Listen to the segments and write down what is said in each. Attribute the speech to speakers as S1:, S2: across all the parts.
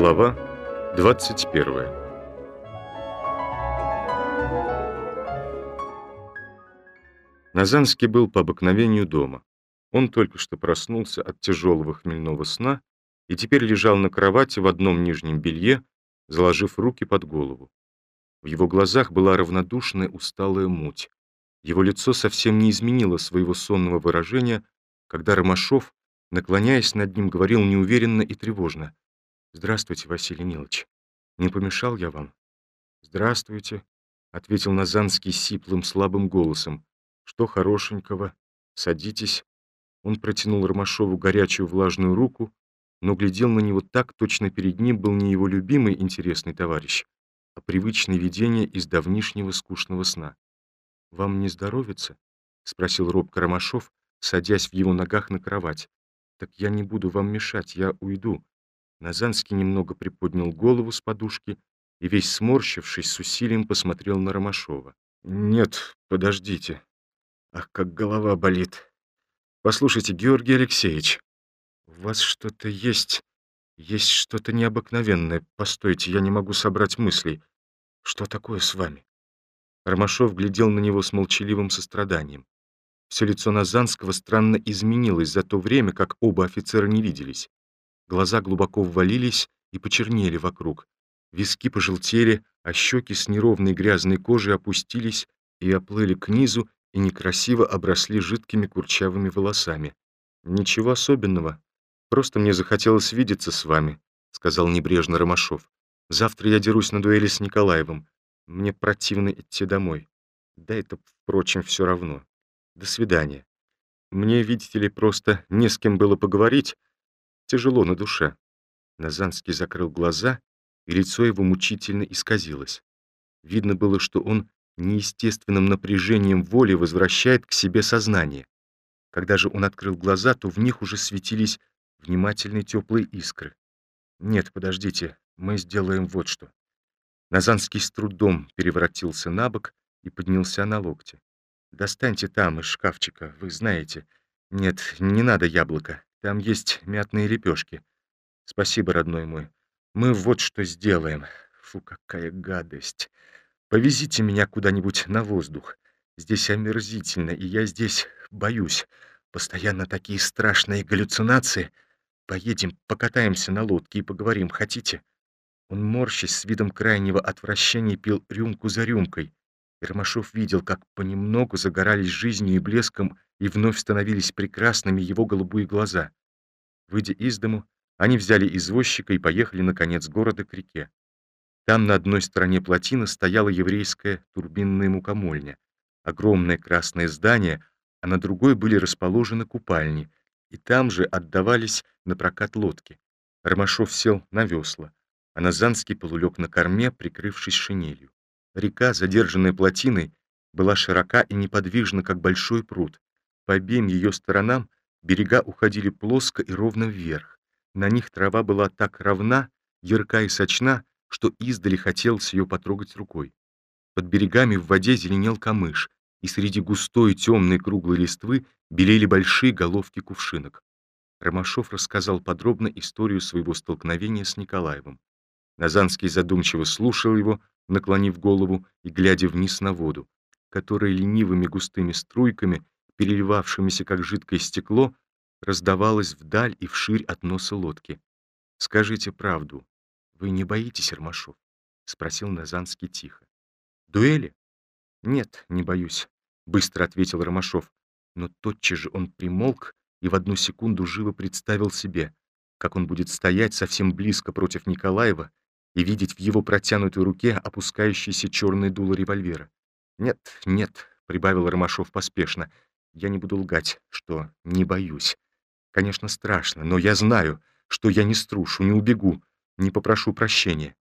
S1: Глава 21 Назанский был по обыкновению дома. Он только что проснулся от тяжелого хмельного сна и теперь лежал на кровати в одном нижнем белье, заложив руки под голову. В его глазах была равнодушная усталая муть. Его лицо совсем не изменило своего сонного выражения, когда Ромашов, наклоняясь над ним, говорил неуверенно и тревожно. «Здравствуйте, Василий Нилович. Не помешал я вам?» «Здравствуйте», — ответил Назанский сиплым, слабым голосом. «Что хорошенького? Садитесь». Он протянул Ромашову горячую влажную руку, но глядел на него так, точно перед ним был не его любимый интересный товарищ, а привычное видение из давнишнего скучного сна. «Вам не здоровится?» — спросил робко Ромашов, садясь в его ногах на кровать. «Так я не буду вам мешать, я уйду. Назанский немного приподнял голову с подушки и, весь сморщившись, с усилием посмотрел на Ромашова. «Нет, подождите. Ах, как голова болит. Послушайте, Георгий Алексеевич, у вас что-то есть, есть что-то необыкновенное. Постойте, я не могу собрать мыслей. Что такое с вами?» Ромашов глядел на него с молчаливым состраданием. Все лицо Назанского странно изменилось за то время, как оба офицера не виделись. Глаза глубоко ввалились и почернели вокруг. Виски пожелтели, а щеки с неровной грязной кожей опустились и оплыли к низу и некрасиво обросли жидкими курчавыми волосами. «Ничего особенного. Просто мне захотелось видеться с вами», — сказал небрежно Ромашов. «Завтра я дерусь на дуэли с Николаевым. Мне противно идти домой. Да это, впрочем, все равно. До свидания. Мне, видите ли, просто не с кем было поговорить, Тяжело на душе. Назанский закрыл глаза, и лицо его мучительно исказилось. Видно было, что он неестественным напряжением воли возвращает к себе сознание. Когда же он открыл глаза, то в них уже светились внимательные теплые искры. «Нет, подождите, мы сделаем вот что». Назанский с трудом переворотился на бок и поднялся на локте. «Достаньте там из шкафчика, вы знаете. Нет, не надо яблоко. Там есть мятные лепешки. Спасибо, родной мой. Мы вот что сделаем. Фу, какая гадость. Повезите меня куда-нибудь на воздух. Здесь омерзительно, и я здесь боюсь. Постоянно такие страшные галлюцинации. Поедем, покатаемся на лодке и поговорим, хотите?» Он, морщась с видом крайнего отвращения, пил рюмку за рюмкой. Ермашов видел, как понемногу загорались жизнью и блеском и вновь становились прекрасными его голубые глаза. Выйдя из дому, они взяли извозчика и поехали на конец города к реке. Там на одной стороне плотины стояла еврейская турбинная мукомольня, огромное красное здание, а на другой были расположены купальни, и там же отдавались на прокат лодки. Ромашов сел на весла, а Назанский полулег на корме, прикрывшись шинелью. Река, задержанная плотиной, была широка и неподвижна, как большой пруд. По обеим ее сторонам берега уходили плоско и ровно вверх. На них трава была так равна, ярка и сочна, что издали хотелось ее потрогать рукой. Под берегами в воде зеленел камыш, и среди густой темной круглой листвы белели большие головки кувшинок. Ромашов рассказал подробно историю своего столкновения с Николаевым. Назанский задумчиво слушал его, наклонив голову и глядя вниз на воду, которая ленивыми густыми струйками, переливавшимися как жидкое стекло, раздавалась вдаль и вширь от носа лодки. «Скажите правду, вы не боитесь, Ромашов?» — спросил Назанский тихо. «Дуэли?» «Нет, не боюсь», — быстро ответил Ромашов. Но тотчас же он примолк и в одну секунду живо представил себе, как он будет стоять совсем близко против Николаева и видеть в его протянутой руке опускающийся черный дуло револьвера. «Нет, нет», — прибавил Ромашов поспешно, — «я не буду лгать, что не боюсь. Конечно, страшно, но я знаю, что я не струшу, не убегу, не попрошу прощения».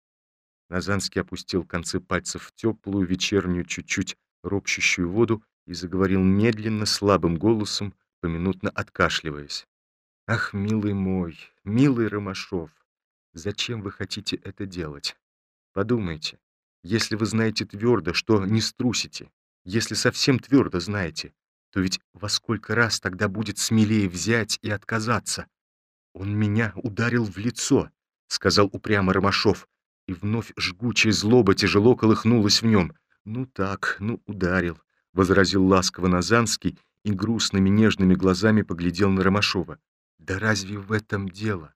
S1: Назанский опустил концы пальцев в теплую вечернюю, чуть-чуть ропщущую воду и заговорил медленно, слабым голосом, поминутно откашливаясь. «Ах, милый мой, милый Ромашов, Зачем вы хотите это делать? Подумайте. Если вы знаете твердо, что не струсите, если совсем твердо знаете, то ведь во сколько раз тогда будет смелее взять и отказаться? Он меня ударил в лицо.
S2: сказал упрямо Ромашов, и вновь жгучая злоба тяжело колыхнулась в нем. «Ну так, ну ударил», — возразил ласково Назанский и грустными нежными глазами поглядел на Ромашова. «Да разве в этом дело?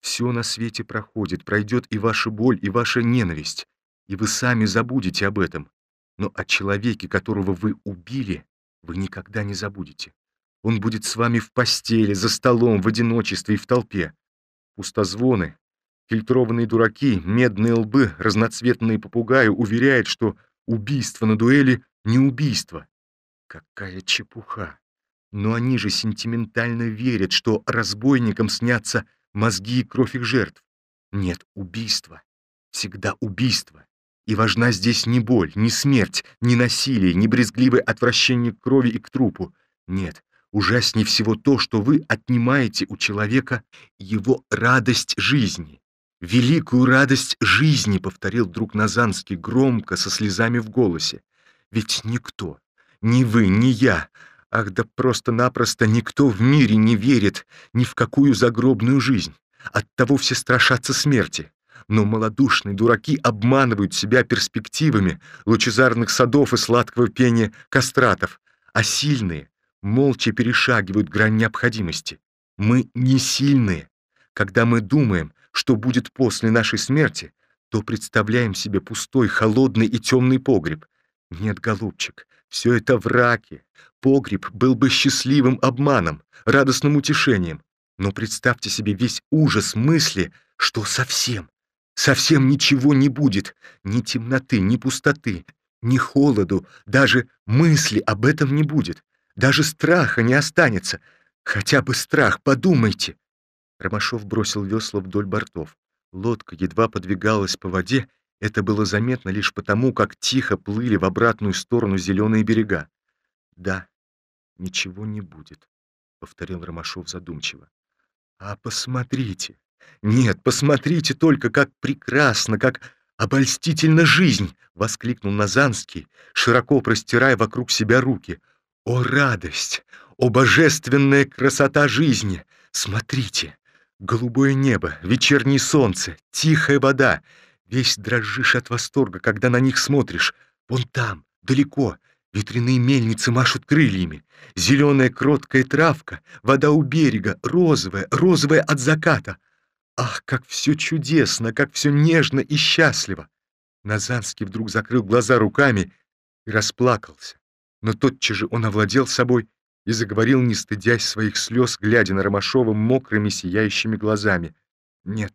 S2: Все на свете проходит, пройдет и ваша боль, и ваша ненависть, и вы сами забудете об этом. Но о человеке, которого вы убили, вы никогда не забудете. Он будет с вами в постели, за столом, в одиночестве и в толпе. Пустозвоны, фильтрованные дураки, медные лбы, разноцветные попугаи уверяют, что убийство на дуэли — не убийство. Какая чепуха! Но они же сентиментально верят, что разбойникам снятся мозги и кровь их жертв. Нет, убийство. Всегда убийство. И важна здесь не боль, не смерть, не насилие, не брезгливое отвращение к крови и к трупу. Нет, ужаснее всего то, что вы отнимаете у человека его радость жизни. «Великую радость жизни», — повторил друг Назанский громко, со слезами в голосе. «Ведь никто, ни вы, ни я, ах да просто-напросто никто в мире не верит ни в какую загробную жизнь. Оттого все страшатся смерти. Но малодушные дураки обманывают себя перспективами лучезарных садов и сладкого пения кастратов, а сильные молча перешагивают грань необходимости. Мы не сильные. Когда мы думаем, что будет после нашей смерти, то представляем себе пустой, холодный и темный погреб. Нет, голубчик, все это враки. Погреб был бы счастливым обманом, радостным утешением. Но представьте себе весь ужас мысли, что совсем, совсем ничего не будет, ни темноты, ни пустоты, ни холоду, даже мысли об этом не будет. Даже страха не останется. Хотя бы страх, подумайте. Ромашов бросил весла вдоль бортов. Лодка едва подвигалась по воде, это было заметно лишь потому, как тихо плыли в обратную сторону зеленые берега. «Да, ничего не будет», — повторил Ромашов задумчиво. «А посмотрите! Нет, посмотрите только, как прекрасно, как обольстительна жизнь!» — воскликнул Назанский, широко простирая вокруг себя руки — о радость! О божественная красота жизни! Смотрите! Голубое небо, вечернее солнце, тихая вода. Весь дрожишь от восторга, когда на них смотришь. Вон там, далеко, ветряные мельницы машут крыльями. Зеленая кроткая травка, вода у берега, розовая, розовая от заката. Ах, как все чудесно, как все нежно и счастливо! Назанский вдруг закрыл глаза руками и расплакался но тотчас же он овладел собой и заговорил, не стыдясь своих слез, глядя на Ромашова мокрыми сияющими глазами. «Нет,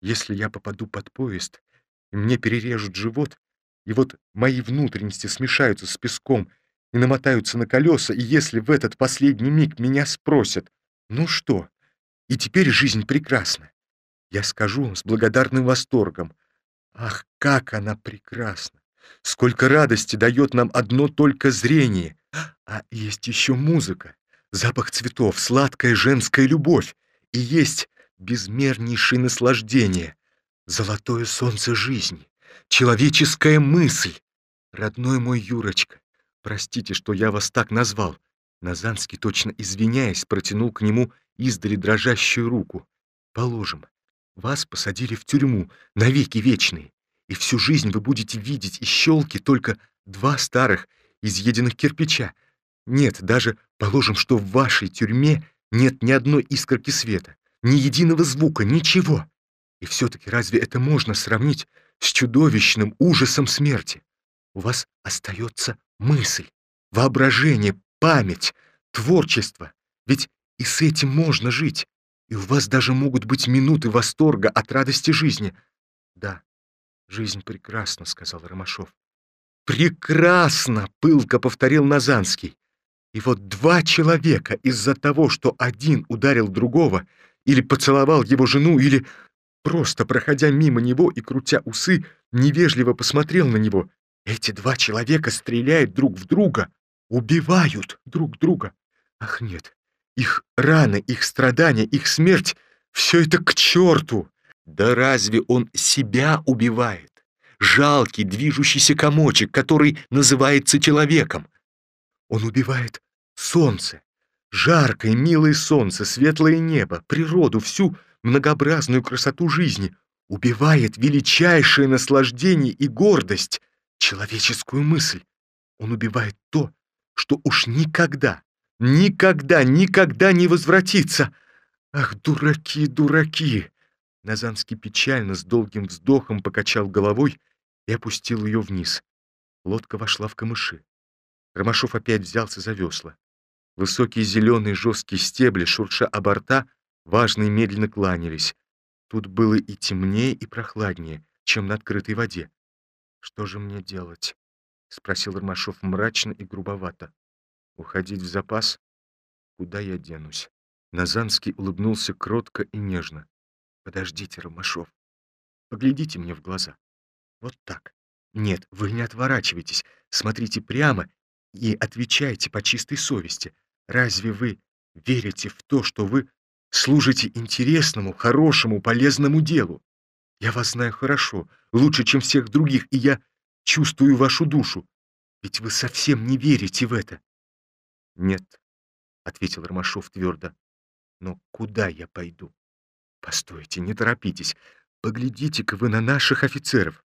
S2: если я попаду под поезд, и мне перережут живот, и вот мои внутренности смешаются с песком и намотаются на колеса, и если в этот последний миг меня спросят, ну что, и теперь жизнь прекрасна, я скажу с благодарным восторгом, ах, как она прекрасна! Сколько радости дает нам одно только зрение. А есть еще музыка, запах цветов, сладкая женская любовь. И есть безмернейшее наслаждение, золотое солнце жизни, человеческая мысль. Родной мой Юрочка, простите, что я вас так назвал. Назанский, точно извиняясь, протянул к нему издали дрожащую руку. Положим, вас посадили в тюрьму навеки вечные и всю жизнь вы будете видеть из щелки только два старых, изъеденных кирпича. Нет, даже положим, что в вашей тюрьме нет ни одной искорки света, ни единого звука, ничего. И все-таки разве это можно сравнить с чудовищным ужасом смерти? У вас остается мысль, воображение, память, творчество. Ведь и с этим можно жить. И у вас даже могут быть минуты восторга от радости жизни. Да, «Жизнь прекрасна», — сказал Ромашов. «Прекрасно!» — пылко повторил Назанский. И вот два человека из-за того, что один ударил другого, или поцеловал его жену, или просто, проходя мимо него и крутя усы, невежливо посмотрел на него, эти два человека стреляют друг в друга, убивают друг друга. Ах нет, их раны, их страдания, их смерть — все это к черту! Да разве он себя убивает? Жалкий, движущийся комочек, который называется человеком. Он убивает солнце. Жаркое, милое солнце, светлое небо, природу, всю многообразную красоту жизни, убивает величайшее наслаждение и гордость, человеческую мысль. Он убивает то, что уж никогда, никогда, никогда не возвратится. Ах, дураки, дураки! Назанский печально с долгим вздохом покачал головой и опустил ее вниз. Лодка вошла в камыши. Ромашов опять взялся за весла. Высокие зеленые жесткие стебли, шурша о борта, важно и медленно кланялись. Тут было и темнее, и прохладнее, чем на открытой воде. «Что же мне делать?» — спросил Ромашов мрачно и грубовато. «Уходить в запас? Куда я денусь?» Назанский улыбнулся кротко и нежно. «Подождите, Ромашов. Поглядите мне в глаза. Вот так. Нет, вы не отворачивайтесь. Смотрите прямо и отвечайте по чистой совести. Разве вы верите в то, что вы служите интересному, хорошему, полезному делу? Я вас знаю хорошо, лучше, чем всех других, и я чувствую вашу душу. Ведь вы совсем не верите в это. Нет, — ответил Ромашов твердо. Но куда я пойду? Постойте, не торопитесь. Поглядите-ка вы на наших офицеров.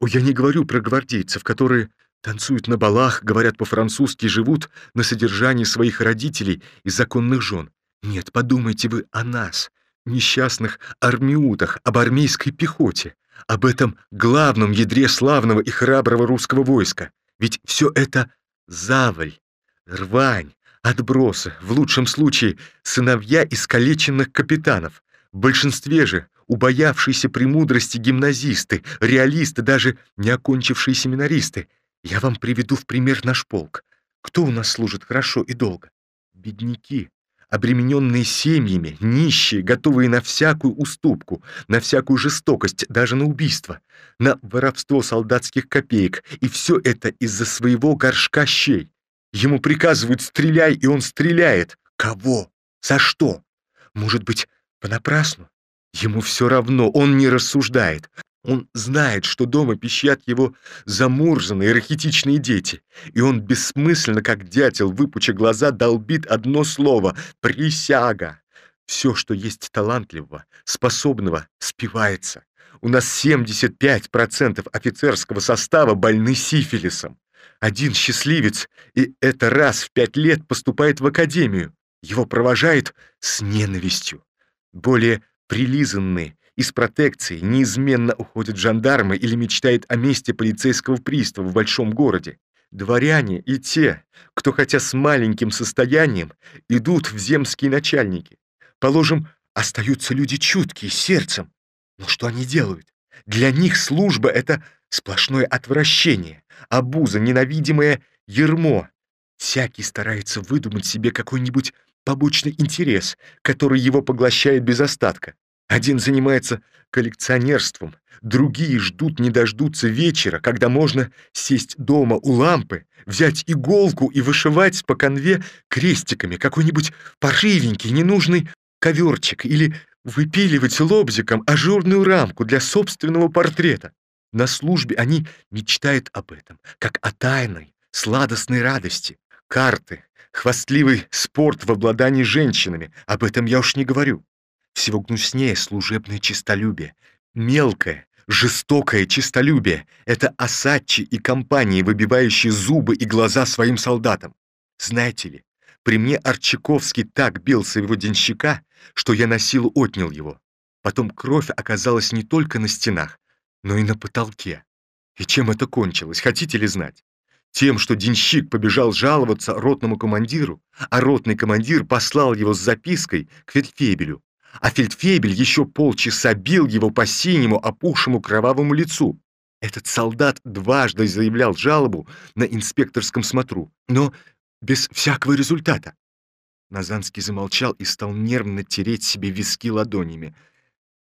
S2: О, я не говорю про гвардейцев, которые танцуют на балах, говорят по-французски, живут на содержании своих родителей и законных жен. Нет, подумайте вы о нас, несчастных армиутах, об армейской пехоте, об этом главном ядре славного и храброго русского войска. Ведь все это заваль, рвань, отбросы, в лучшем случае сыновья искалеченных капитанов. В большинстве же убоявшиеся премудрости гимназисты, реалисты, даже не окончившие семинаристы. Я вам приведу в пример наш полк. Кто у нас служит хорошо и долго? Бедняки, обремененные семьями, нищие, готовые на всякую уступку, на всякую жестокость, даже на убийство, на воровство солдатских копеек, и все это из-за своего горшка щей. Ему приказывают «стреляй», и он стреляет. Кого? За что? Может быть, понапрасну? Ему все равно, он не рассуждает. Он знает, что дома пищат его замурзанные рахитичные дети, и он бессмысленно, как дятел, выпуча глаза, долбит одно слово — «присяга». Все, что есть талантливого, способного, спивается. У нас 75% офицерского состава больны сифилисом. Один счастливец, и это раз в пять лет поступает в академию. Его провожает с ненавистью. Более прилизанные, из протекции неизменно уходят жандармы или мечтают о месте полицейского пристава в большом городе. Дворяне и те, кто хотя с маленьким состоянием, идут в земские начальники. Положим, остаются люди чуткие, сердцем. Но что они делают? Для них служба — это сплошное отвращение, обуза, ненавидимое ермо. Всякий старается выдумать себе какой-нибудь побочный интерес, который его поглощает без остатка. Один занимается коллекционерством, другие ждут не дождутся вечера, когда можно сесть дома у лампы, взять иголку и вышивать по конве крестиками какой-нибудь порывенький, ненужный коверчик или выпиливать лобзиком ажурную рамку для собственного портрета. На службе они мечтают об этом, как о тайной, сладостной радости. Карты, хвастливый спорт в обладании женщинами, об этом я уж не говорю. Всего гнуснее служебное честолюбие. Мелкое, жестокое честолюбие — это осадчи и компании, выбивающие зубы и глаза своим солдатам. Знаете ли, при мне Арчаковский так бил своего денщика, что я на силу отнял его. Потом кровь оказалась не только на стенах, но и на потолке. И чем это кончилось, хотите ли знать? Тем, что денщик побежал жаловаться ротному командиру, а ротный командир послал его с запиской к фельдфебелю, а фельдфебель еще полчаса бил его по синему, опухшему кровавому лицу. Этот солдат дважды заявлял жалобу на инспекторском смотру, но без всякого результата. Назанский замолчал и стал нервно тереть себе виски ладонями.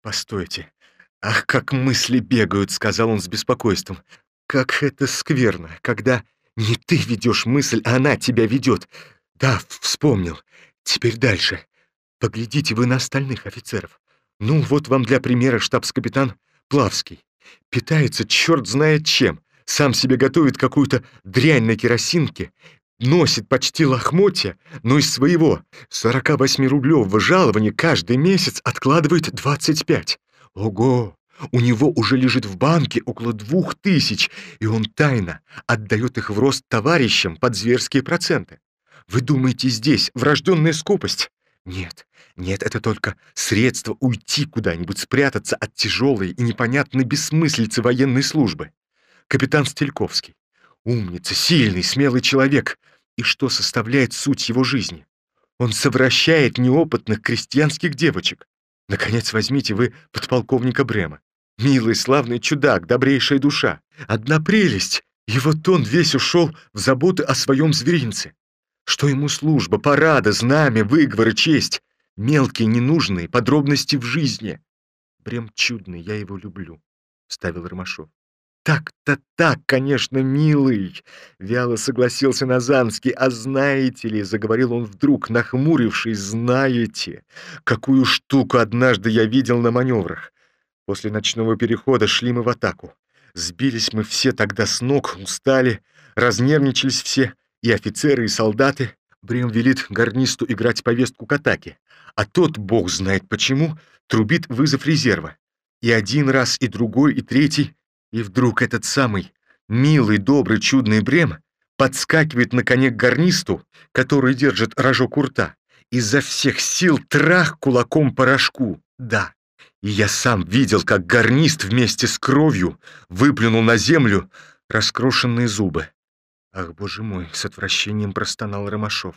S2: «Постойте. Ах, как мысли бегают!» — сказал он с беспокойством. «Как это скверно, когда не ты ведешь мысль, а она тебя ведет. Да, вспомнил. Теперь дальше. Поглядите вы на остальных офицеров. Ну, вот вам для примера штабс-капитан Плавский. Питается черт знает чем. Сам себе готовит какую-то дрянь на керосинке. носит почти лохмотья, но из своего 48-рублевого жалования каждый месяц откладывает 25. Ого! У него уже лежит в банке около двух тысяч, и он тайно отдает их в рост товарищам под зверские проценты. Вы думаете, здесь врожденная скупость? Нет, нет, это только средство уйти куда-нибудь, спрятаться от тяжелой и непонятной бессмыслицы военной службы. Капитан Стельковский. Умница, сильный, смелый человек. И что составляет суть его жизни? Он совращает неопытных крестьянских девочек. Наконец, возьмите вы подполковника Брема. Милый, славный чудак, добрейшая душа. Одна прелесть. И вот он весь ушел в заботы о своем зверинце. Что ему служба, парада, знамя, выговоры, честь? Мелкие, ненужные подробности в жизни. Брем чудный, я его люблю, — ставил Ромашов. «Так-то так, конечно, милый!» — вяло согласился Назанский. «А знаете ли, — заговорил он вдруг, нахмурившись, — знаете, какую штуку однажды я видел на маневрах? После ночного перехода шли мы в атаку. Сбились мы все тогда с ног, устали, разнервничались все, и офицеры, и солдаты. Брем велит гарнисту играть повестку к атаке, а тот, бог знает почему, трубит вызов резерва. И один раз, и другой, и третий — и вдруг этот самый милый, добрый, чудный Брем подскакивает на коне к гарнисту, который держит рожок у рта, изо всех сил трах кулаком порошку. Да, и я сам видел, как гарнист вместе с кровью выплюнул на землю раскрошенные зубы. Ах, боже мой, с отвращением простонал Ромашов.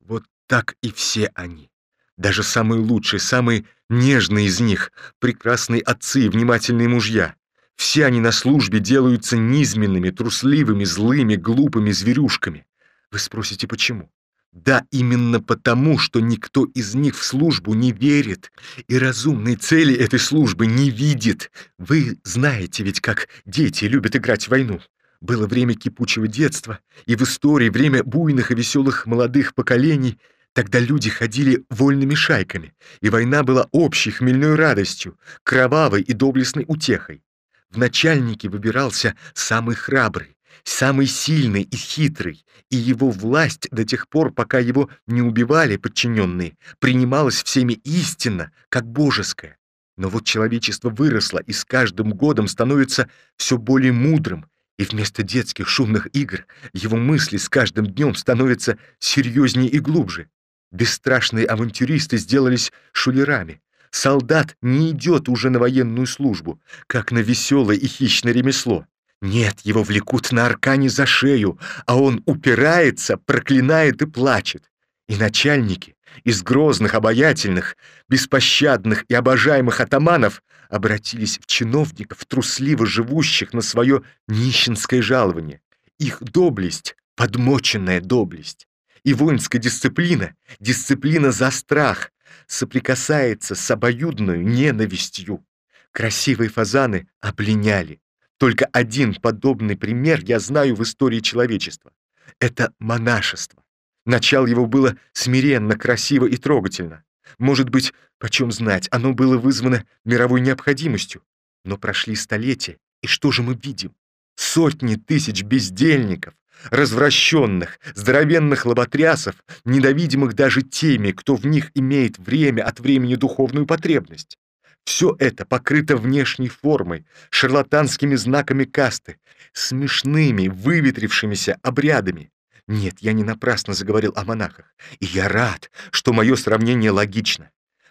S2: Вот так и все они. Даже самые лучшие, самые нежные из них, прекрасные отцы и внимательные мужья. Все они на службе делаются низменными, трусливыми, злыми, глупыми зверюшками. Вы спросите, почему? Да, именно потому, что никто из них в службу не верит и разумной цели этой службы не видит. Вы знаете ведь, как дети любят играть в войну. Было время кипучего детства, и в истории время буйных и веселых молодых поколений Тогда люди ходили вольными шайками, и война была общей хмельной радостью, кровавой и доблестной утехой. В начальнике выбирался самый храбрый, самый сильный и хитрый, и его власть до тех пор, пока его не убивали подчиненные, принималась всеми истинно, как божеская. Но вот человечество выросло и с каждым годом становится все более мудрым, и вместо детских шумных игр его мысли с каждым днем становятся серьезнее и глубже. Бесстрашные авантюристы сделались шулерами, Солдат не идет уже на военную службу, как на веселое и хищное ремесло. Нет, его влекут на аркане за шею, а он упирается, проклинает и плачет. И начальники из грозных, обаятельных, беспощадных и обожаемых атаманов обратились в чиновников, трусливо живущих на свое нищенское жалование. Их доблесть — подмоченная доблесть. И воинская дисциплина — дисциплина за страх, соприкасается с обоюдной ненавистью. Красивые фазаны облиняли. Только один подобный пример я знаю в истории человечества. Это монашество. Начало его было смиренно, красиво и трогательно. Может быть, почем знать, оно было вызвано мировой необходимостью. Но прошли столетия, и что же мы видим? Сотни тысяч бездельников, развращенных, здоровенных лоботрясов, недовидимых даже теми, кто в них имеет время от времени духовную потребность. Все это покрыто внешней формой, шарлатанскими знаками касты, смешными, выветрившимися обрядами. Нет, я не напрасно заговорил о монахах, и я рад, что мое сравнение логично.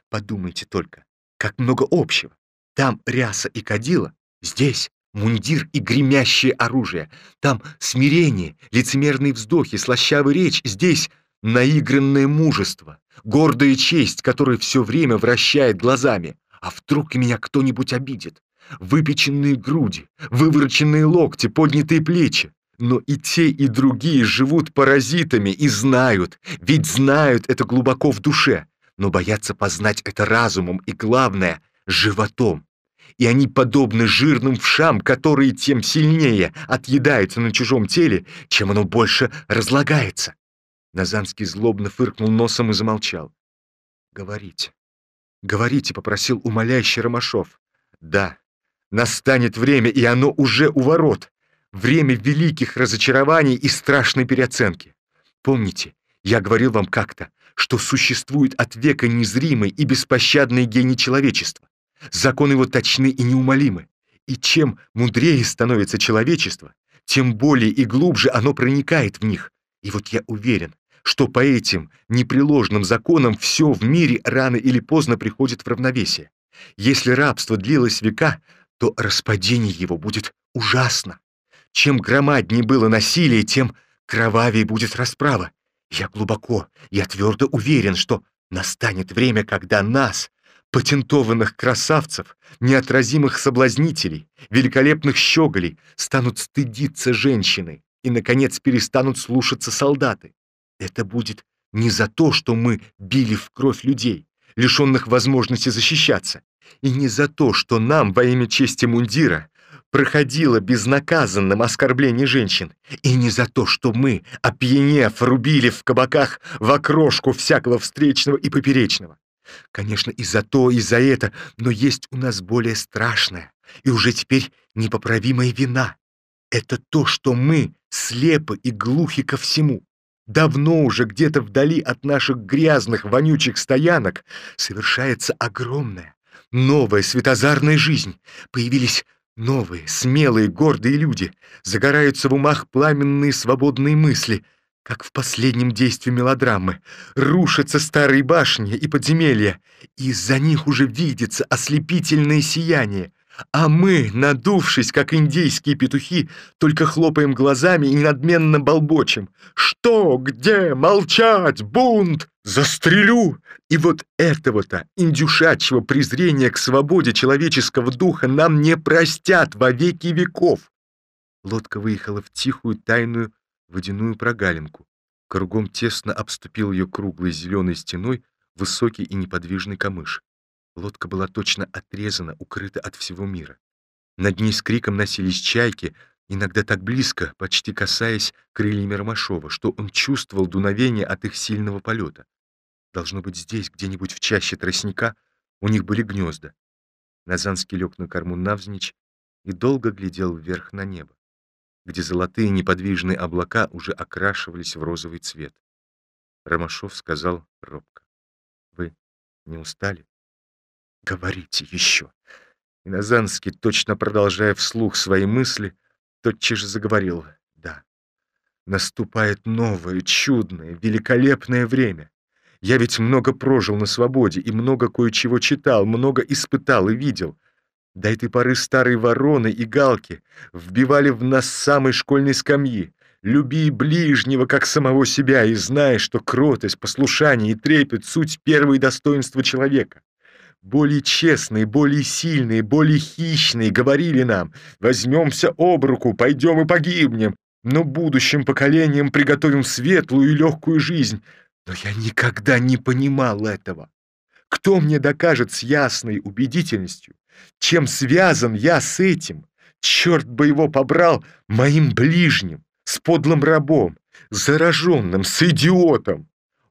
S2: Подумайте только, как много общего. Там ряса и кадила, здесь Мундир и гремящее оружие. Там смирение, лицемерные вздохи, слащавая речь. Здесь наигранное мужество, гордая честь, которая все время вращает глазами. А вдруг меня кто-нибудь обидит? Выпеченные груди, вывороченные локти, поднятые плечи. Но и те, и другие живут паразитами и знают, ведь знают это глубоко в душе, но боятся познать это разумом и, главное, животом и они подобны жирным вшам, которые тем сильнее отъедаются на чужом теле, чем оно больше разлагается. Назанский злобно фыркнул носом и замолчал. «Говорите, говорите», — попросил умоляющий Ромашов. «Да, настанет время, и оно уже у ворот. Время великих разочарований и страшной переоценки. Помните, я говорил вам как-то, что существует от века незримый и беспощадный гений человечества. Законы его точны и неумолимы. И чем мудрее становится человечество, тем более и глубже оно проникает в них. И вот я уверен, что по этим непреложным законам все в мире рано или поздно приходит в равновесие. Если рабство длилось века, то распадение его будет ужасно. Чем громаднее было насилие, тем кровавее будет расправа. Я глубоко, я твердо уверен, что настанет время, когда нас, патентованных красавцев, неотразимых соблазнителей, великолепных щеголей, станут стыдиться женщины и, наконец, перестанут слушаться солдаты. Это будет не за то, что мы били в кровь людей, лишенных возможности защищаться, и не за то, что нам во имя чести мундира проходило безнаказанным оскорбление женщин, и не за то, что мы, опьянев, рубили в кабаках в окрошку всякого встречного и поперечного. Конечно, и за то, и за это, но есть у нас более страшная и уже теперь непоправимая вина. Это то, что мы слепы и глухи ко всему. Давно уже где-то вдали от наших грязных, вонючих стоянок совершается огромная, новая светозарная жизнь. Появились новые, смелые, гордые люди. Загораются в умах пламенные свободные мысли, как в последнем действии мелодрамы. Рушатся старые башни и подземелья, и из-за них уже видится ослепительное сияние. А мы, надувшись, как индейские петухи, только хлопаем глазами и надменно болбочем. «Что? Где? Молчать! Бунт! Застрелю!» И вот этого-то индюшачьего презрения к свободе человеческого духа нам не простят во веки веков. Лодка выехала в тихую тайную водяную прогалинку. Кругом тесно обступил ее круглой зеленой стеной высокий и неподвижный камыш. Лодка была точно отрезана, укрыта от всего мира. Над ней с криком носились чайки, иногда так близко, почти касаясь крыльями Ромашова, что он чувствовал дуновение от их сильного полета. Должно быть, здесь, где-нибудь в чаще тростника, у них были гнезда. Назанский лег на корму навзничь и долго глядел вверх на небо, где золотые неподвижные облака уже окрашивались в розовый цвет. Ромашов сказал робко. «Вы не устали?» «Говорите еще!» И Назанский, точно продолжая вслух свои мысли, тотчас же заговорил. «Да, наступает новое, чудное, великолепное время. Я ведь много прожил на свободе и много кое-чего читал, много испытал и видел. До этой поры старые вороны и галки вбивали в нас самой школьной скамьи. Люби ближнего, как самого себя, и знай, что кротость, послушание и трепет — суть первые достоинства человека более честные, более сильные, более хищные, говорили нам, возьмемся об руку, пойдем и погибнем, но будущим поколениям приготовим светлую и легкую жизнь. Но я никогда не понимал этого. Кто мне докажет с ясной убедительностью, чем связан я с этим? Черт бы его побрал моим ближним, с подлым рабом, зараженным, с идиотом.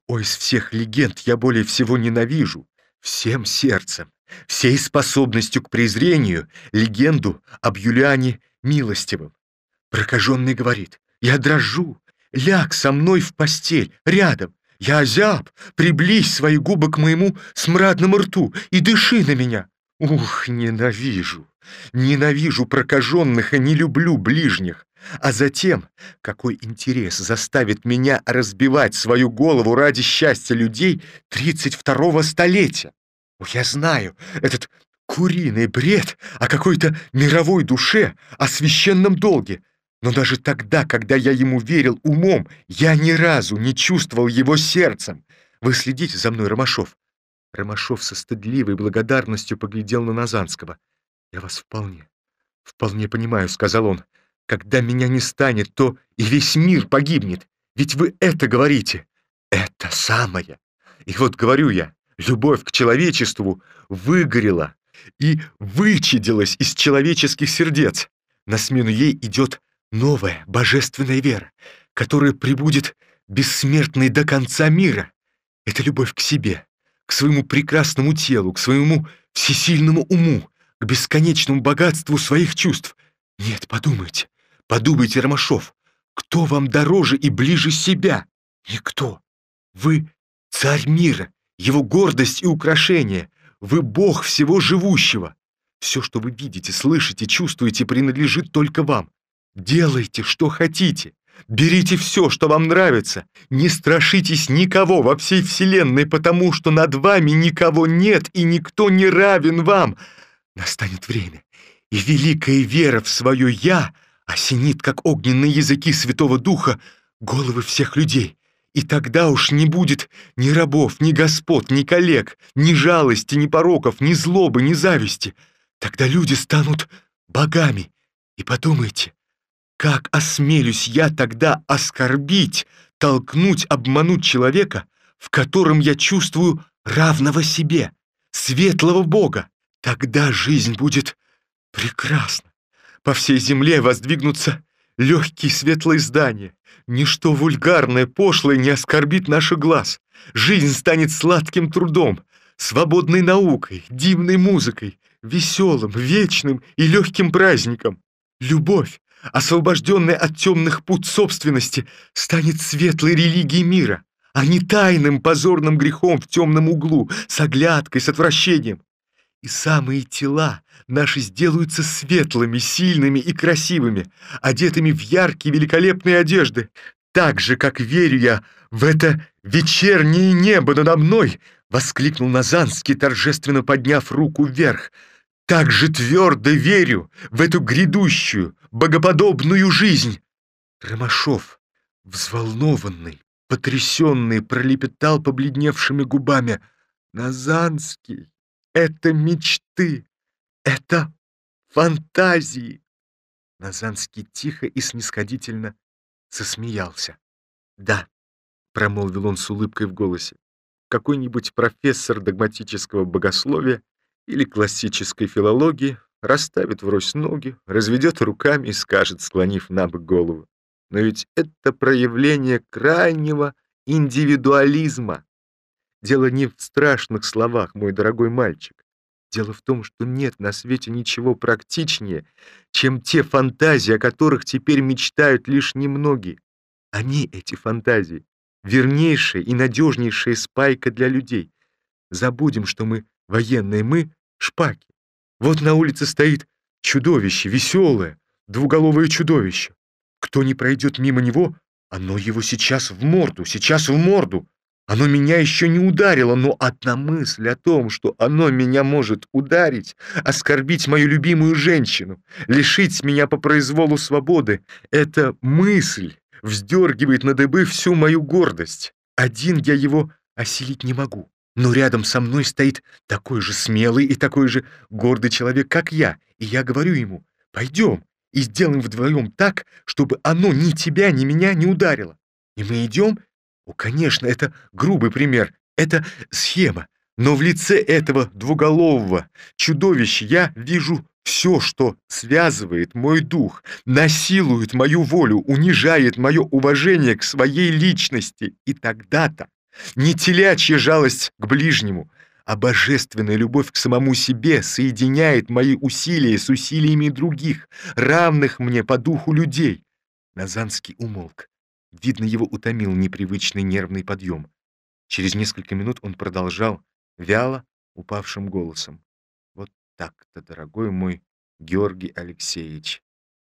S2: Ой, из всех легенд я более всего ненавижу всем сердцем, всей способностью к презрению легенду об Юлиане Милостивом. Прокаженный говорит, «Я дрожу, ляг со мной в постель, рядом, я озяб, приблизь свои губы к моему смрадному рту и дыши на меня». Ух, ненавижу, ненавижу прокаженных и не люблю ближних. А затем, какой интерес заставит меня разбивать свою голову ради счастья людей 32-го столетия? О, я знаю, этот куриный бред о какой-то мировой душе, о священном долге. Но даже тогда, когда я ему верил умом, я ни разу не чувствовал его сердцем. Вы следите за мной, Ромашов. Ромашов со стыдливой благодарностью поглядел на Назанского. «Я вас вполне, вполне понимаю», — сказал он. Когда меня не станет, то и весь мир погибнет. Ведь вы это говорите. Это самое. И вот говорю я, любовь к человечеству выгорела и вычедилась из человеческих сердец. На смену ей идет новая божественная вера, которая прибудет бессмертной до конца мира. Это любовь к себе, к своему прекрасному телу, к своему всесильному уму, к бесконечному богатству своих чувств. Нет, подумайте, Подумайте, Ромашов, кто вам дороже и ближе себя? Никто. Вы царь мира, его гордость и украшение. Вы бог всего живущего. Все, что вы видите, слышите, чувствуете, принадлежит только вам. Делайте, что хотите. Берите все, что вам нравится. Не страшитесь никого во всей вселенной, потому что над вами никого нет и никто не равен вам. Настанет время, и великая вера в свое «я» осенит, как огненные языки Святого Духа, головы всех людей. И тогда уж не будет ни рабов, ни господ, ни коллег, ни жалости, ни пороков, ни злобы, ни зависти. Тогда люди станут богами. И подумайте, как осмелюсь я тогда оскорбить, толкнуть, обмануть человека, в котором я чувствую равного себе, светлого Бога? Тогда жизнь будет прекрасна. По всей земле воздвигнутся легкие светлые здания. Ничто вульгарное, пошлое не оскорбит наши глаз. Жизнь станет сладким трудом, свободной наукой, дивной музыкой, веселым, вечным и легким праздником. Любовь, освобожденная от темных пут собственности, станет светлой религией мира, а не тайным позорным грехом в темном углу, с оглядкой, с отвращением. И самые тела наши сделаются светлыми, сильными и красивыми, одетыми в яркие великолепные одежды. Так же, как верю я в это вечернее небо надо мной, воскликнул Назанский, торжественно подняв руку вверх. Так же твердо верю в эту грядущую, богоподобную жизнь. Ромашов, взволнованный, потрясенный, пролепетал побледневшими губами. Назанский, это мечты, это фантазии. Назанский тихо и снисходительно засмеялся. «Да», — промолвил он с улыбкой в голосе, «какой-нибудь профессор догматического богословия или классической филологии расставит врозь ноги, разведет руками и скажет, склонив на бок голову. Но ведь это проявление крайнего индивидуализма. Дело не в страшных словах, мой дорогой мальчик. Дело в том, что нет на свете ничего практичнее, чем те фантазии, о которых теперь мечтают лишь немногие. Они, эти фантазии, вернейшая и надежнейшая спайка для людей. Забудем, что мы военные, мы — шпаки. Вот на улице стоит чудовище, веселое, двуголовое чудовище. Кто не пройдет мимо него, оно его сейчас в морду, сейчас в морду. Оно меня еще не ударило, но одна мысль о том, что оно меня может ударить, оскорбить мою любимую женщину, лишить меня по произволу свободы, эта мысль вздергивает на дыбы всю мою гордость. Один я его осилить не могу. Но рядом со мной стоит такой же смелый и такой же гордый человек, как я, и я говорю ему, пойдем и сделаем вдвоем так, чтобы оно ни тебя, ни меня не ударило. И мы идем о, конечно, это грубый пример, это схема, но в лице этого двуголового чудовища я вижу все, что связывает мой дух, насилует мою волю, унижает мое уважение к своей личности. И тогда-то не телячья жалость к ближнему, а божественная любовь к самому себе соединяет мои усилия с усилиями других, равных мне по духу людей. Назанский умолк. Видно, его утомил непривычный нервный подъем. Через несколько минут он продолжал, вяло, упавшим голосом. «Вот так-то, дорогой мой Георгий Алексеевич.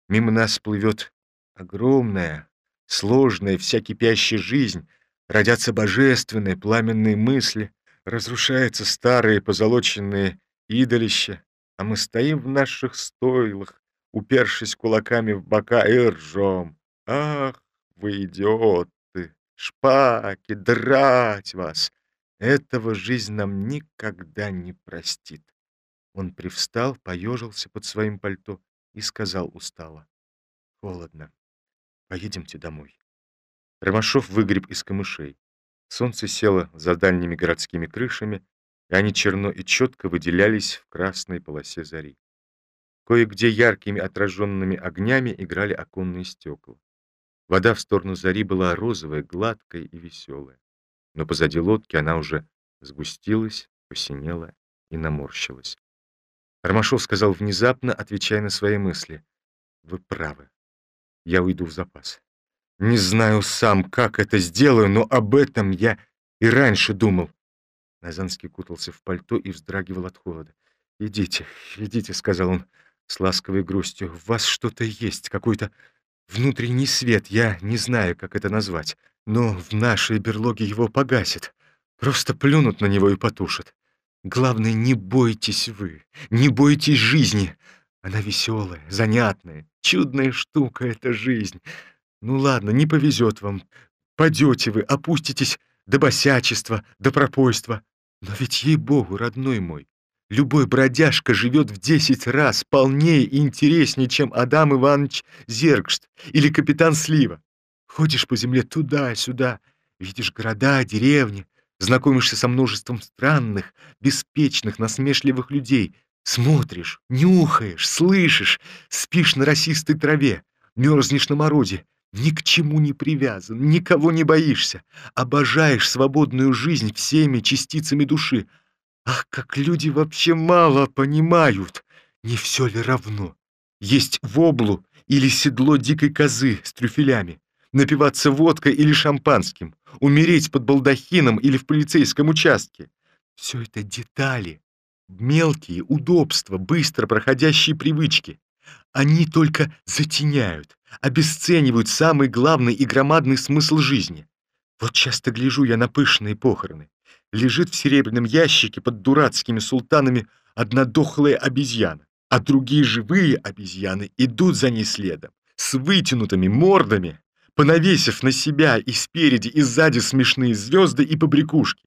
S2: Мимо нас плывет огромная, сложная, вся кипящая жизнь, родятся божественные, пламенные мысли, разрушаются старые позолоченные идолища, а мы стоим в наших стойлах, упершись кулаками в бока и ржем. Ах, вы идиоты, шпаки, драть вас! Этого жизнь нам никогда не простит. Он привстал, поежился под своим пальто и сказал устало. Холодно. Поедемте домой. Ромашов выгреб из камышей. Солнце село за дальними городскими крышами, и они черно и четко выделялись в красной полосе зари. Кое-где яркими отраженными огнями играли оконные стекла. Вода в сторону зари была розовая, гладкая и веселая. Но позади лодки она уже сгустилась, посинела и наморщилась. Ромашов сказал внезапно, отвечая на свои мысли. «Вы правы. Я уйду в запас. Не знаю сам, как это сделаю, но об этом я и раньше думал. Назанский кутался в пальто и вздрагивал от холода. «Идите, идите», — сказал он с ласковой грустью. «В вас что-то есть, какой-то внутренний свет, я не знаю, как это назвать. Но в нашей берлоге его погасит. Просто плюнут на него и потушат. Главное, не бойтесь вы, не бойтесь жизни. Она веселая, занятная, чудная штука эта жизнь. Ну ладно, не повезет вам. Падете вы, опуститесь до босячества, до пропойства. Но ведь, ей-богу, родной мой, любой бродяжка живет в десять раз полнее и интереснее, чем Адам Иванович Зергшт или капитан Слива. Ходишь по земле туда-сюда, видишь города, деревни, знакомишься со множеством странных, беспечных, насмешливых людей, смотришь, нюхаешь, слышишь, спишь на росистой траве, мерзнешь на морозе, ни к чему не привязан, никого не боишься, обожаешь свободную жизнь всеми частицами души. Ах, как люди вообще мало понимают! Не все ли равно? Есть воблу или седло дикой козы с трюфелями, напиваться водкой или шампанским, умереть под балдахином или в полицейском участке. Все это детали, мелкие удобства, быстро проходящие привычки. Они только затеняют, обесценивают самый главный и громадный смысл жизни. Вот часто гляжу я на пышные похороны. Лежит в серебряном ящике под дурацкими султанами одна дохлая обезьяна, а другие живые обезьяны идут за ней следом, с вытянутыми мордами, понавесив на себя и спереди, и сзади смешные звезды и побрякушки.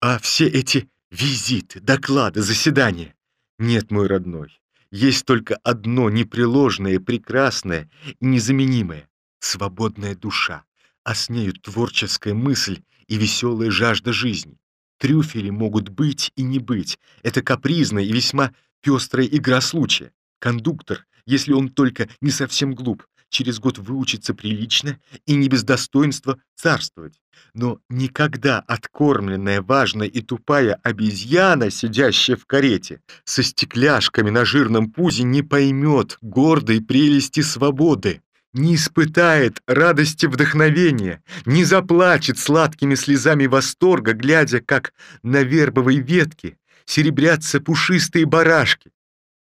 S2: А все эти визиты, доклады, заседания. Нет, мой родной, есть только одно непреложное, прекрасное и незаменимое — свободная душа, а с нею творческая мысль и веселая жажда жизни. Трюфели могут быть и не быть. Это капризная и весьма пестрая игра случая. Кондуктор, если он только не совсем глуп, через год выучится прилично и не без достоинства царствовать. Но никогда откормленная, важная и тупая обезьяна, сидящая в карете, со стекляшками на жирном пузе, не поймет гордой прелести свободы, не испытает радости вдохновения, не заплачет сладкими слезами восторга, глядя, как на вербовой ветке серебрятся пушистые барашки.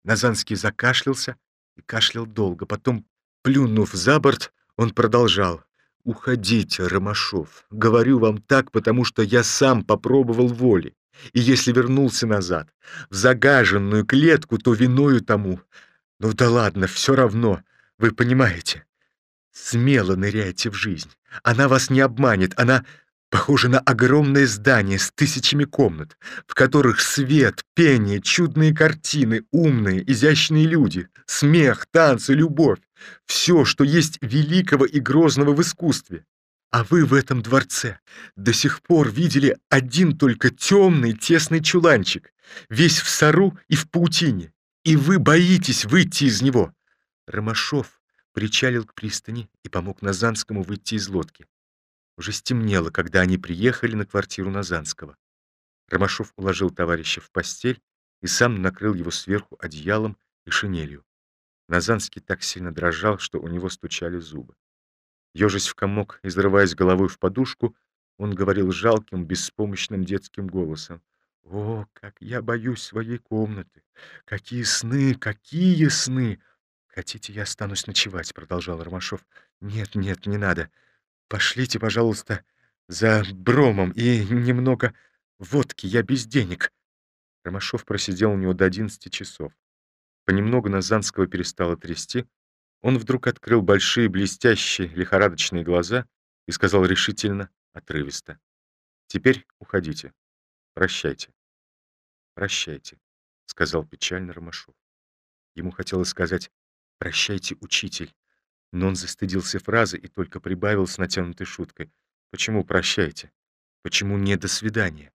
S2: Назанский закашлялся и кашлял долго, потом Плюнув за борт, он продолжал. «Уходите, Ромашов. Говорю вам так, потому что я сам попробовал воли. И если вернулся назад, в загаженную клетку, то виною тому. Ну да ладно, все равно, вы понимаете. Смело ныряйте в жизнь. Она вас не обманет, она Похоже на огромное здание с тысячами комнат, в которых свет, пение, чудные картины, умные, изящные люди, смех, танцы, любовь. Все, что есть великого и грозного в искусстве. А вы в этом дворце до сих пор видели один только темный тесный чуланчик, весь в сору и в паутине, и вы боитесь выйти из него. Ромашов причалил к пристани и помог Назанскому выйти из лодки. Уже стемнело, когда они приехали на квартиру Назанского. Ромашов уложил товарища в постель и сам накрыл его сверху одеялом и шинелью. Назанский так сильно дрожал, что у него стучали зубы. Ёжись в комок и взрываясь головой в подушку, он говорил жалким, беспомощным детским голосом. «О, как я боюсь своей комнаты! Какие сны, какие сны!» «Хотите, я останусь ночевать?» — продолжал Ромашов. «Нет, нет, не надо. Пошлите, пожалуйста, за бромом и немного водки, я без денег. Ромашов просидел у него до одиннадцати часов. Понемногу Назанского перестало трясти. Он вдруг открыл большие, блестящие, лихорадочные глаза и сказал решительно, отрывисто. «Теперь уходите. Прощайте». «Прощайте», — сказал печально Ромашов. Ему хотелось сказать «Прощайте, учитель», но он застыдился фразы и только прибавил с натянутой шуткой. «Почему прощайте? Почему не до свидания?»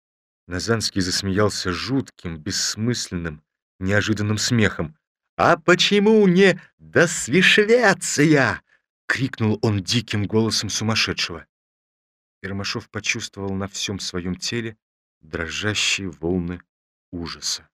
S2: Назанский засмеялся жутким, бессмысленным, неожиданным смехом. «А почему не до свишвеция?» — крикнул он диким голосом сумасшедшего. Ермашов почувствовал на всем своем теле дрожащие волны ужаса.